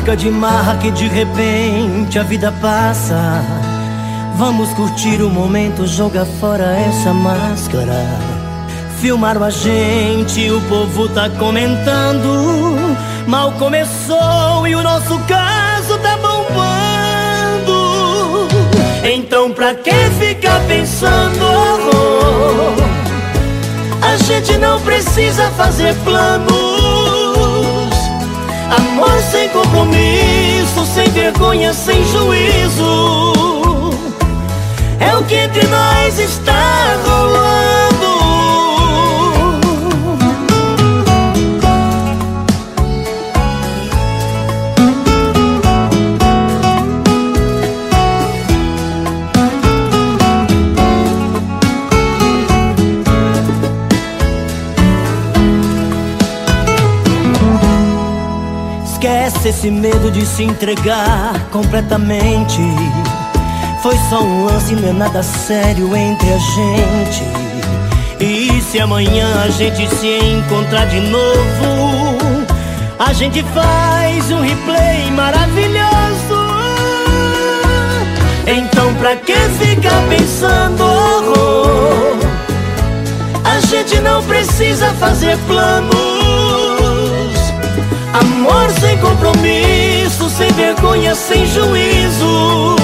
marca de marra que de repente a vida passa. Vamos curtir o momento, jogar fora essa máscara. Filmaram a gente, o povo tá comentando. Mal começou e o nosso caso tá bombando. Então pra que ficar pensando? A gente não precisa fazer planos. Amor sem compromisso, sem vergonha, sem juízo. Esquece esse medo de se entregar completamente. Foi só um lance, não é nada sério entre a gente. E se amanhã a gente se encontrar de novo, a gente faz um replay maravilhoso. Então pra que ficar pensando? A gente não precisa fazer planos. Vergonha, sem juízo.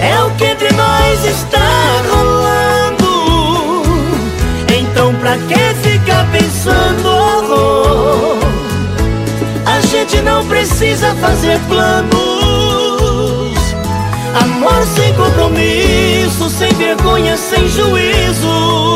É o que entre nós está rolando. Então pra que ficar pensando? A gente não precisa fazer planos. Amor sem compromisso, sem vergonha, sem juízo.